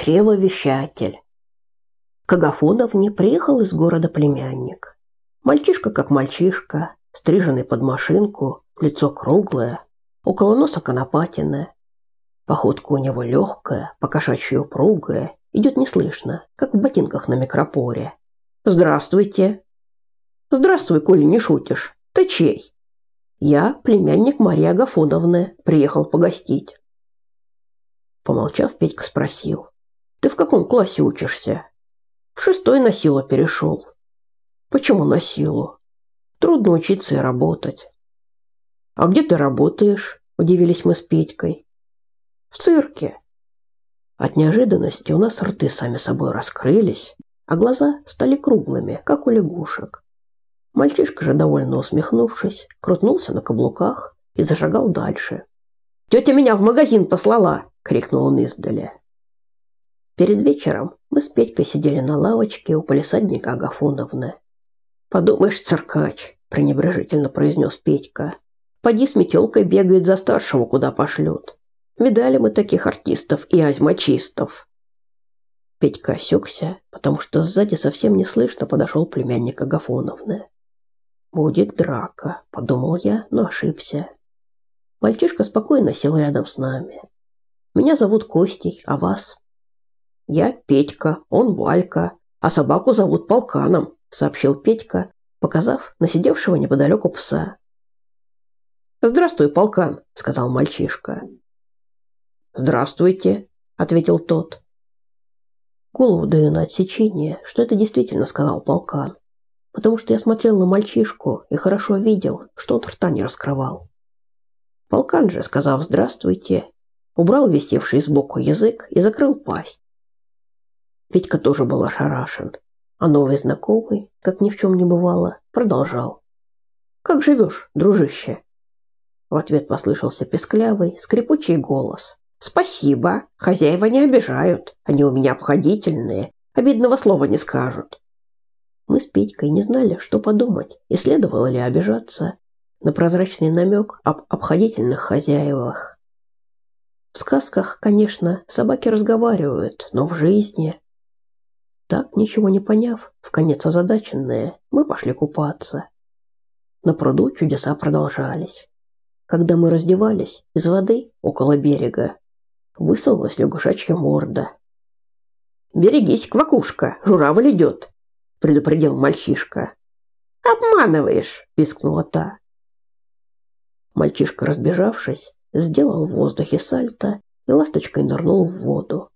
чревовещатель. К Агафоновне приехал из города племянник. Мальчишка как мальчишка, стриженный под машинку, лицо круглое, около носа конопатины. Походка у него легкая, покошачьи упругая, идет неслышно, как в ботинках на микропоре. «Здравствуйте!» «Здравствуй, коли не шутишь. Ты чей?» «Я племянник Марии Агафоновны, приехал погостить». Помолчав, Петька спросил. «Ты в каком классе учишься?» «В шестой на силу перешел». «Почему на силу?» «Трудно учиться и работать». «А где ты работаешь?» – удивились мы с Петькой. «В цирке». От неожиданности у нас рты сами собой раскрылись, а глаза стали круглыми, как у лягушек. Мальчишка же, довольно усмехнувшись, крутнулся на каблуках и зашагал дальше. «Тетя меня в магазин послала!» – крикнул он издали. Перед вечером мы с Петькой сидели на лавочке у полисадника Агафоновны. «Подумаешь, циркач!» – пренебрежительно произнес Петька. «Поди с метелкой бегает за старшего, куда пошлют. Видали мы таких артистов и азмачистов». Петька осекся, потому что сзади совсем не слышно подошел племянник Агафоновны. «Будет драка», – подумал я, но ошибся. Мальчишка спокойно сел рядом с нами. «Меня зовут Костей, а вас?» «Я Петька, он Валька, а собаку зовут Полканом», – сообщил Петька, показав на сидевшего неподалеку пса. «Здравствуй, Полкан», – сказал мальчишка. «Здравствуйте», – ответил тот. Голову даю на отсечение, что это действительно сказал Полкан, потому что я смотрел на мальчишку и хорошо видел, что он рта не раскрывал. Полкан же, сказав «здравствуйте», убрал висевший сбоку язык и закрыл пасть. Петька тоже был ошарашен, а новый знакомый, как ни в чем не бывало, продолжал. «Как живешь, дружище?» В ответ послышался песклявый, скрипучий голос. «Спасибо, хозяева не обижают, они у меня обходительные, обидного слова не скажут». Мы с Петькой не знали, что подумать, и следовало ли обижаться, на прозрачный намек об обходительных хозяевах. В сказках, конечно, собаки разговаривают, но в жизни... Так, ничего не поняв, в конец озадаченные, мы пошли купаться. На пруду чудеса продолжались. Когда мы раздевались, из воды около берега высунулась лягушачья морда. «Берегись, квакушка, журавль идет!» – предупредил мальчишка. «Обманываешь!» – пискнула та. Мальчишка, разбежавшись, сделал в воздухе сальто и ласточкой нырнул в воду.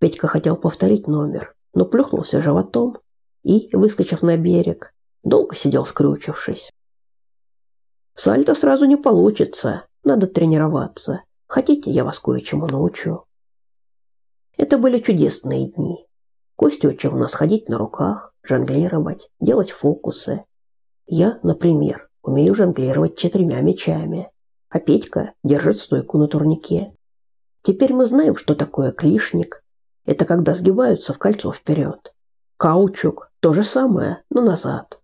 Петька хотел повторить номер, но плюхнулся животом и, выскочив на берег, долго сидел скрючившись. Сальто сразу не получится, надо тренироваться. Хотите, я вас кое-чему научу. Это были чудесные дни. Костя учил нас ходить на руках, жонглировать, делать фокусы. Я, например, Умею жонглировать четырьмя мечами, а Петька держит стойку на турнике. Теперь мы знаем, что такое клишник. Это когда сгибаются в кольцо вперед. Каучук – то же самое, но назад.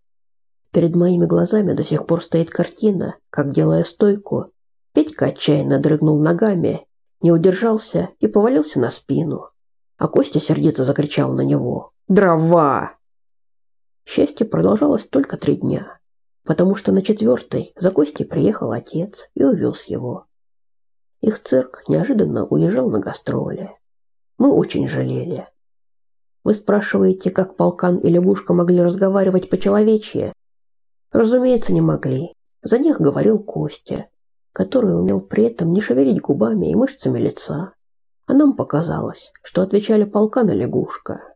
Перед моими глазами до сих пор стоит картина, как, делая стойку, Петька отчаянно дрыгнул ногами, не удержался и повалился на спину. А Костя сердито закричал на него «Дрова!». Счастье продолжалось только три дня потому что на четвертой за Костей приехал отец и увез его. Их цирк неожиданно уезжал на гастроли. Мы очень жалели. Вы спрашиваете, как полкан и лягушка могли разговаривать по-человечье? Разумеется, не могли. За них говорил Костя, который умел при этом не шевелить губами и мышцами лица. А нам показалось, что отвечали полкан и лягушка.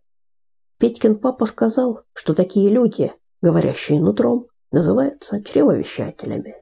Петькин папа сказал, что такие люди, говорящие нутром, называются чревовещателями.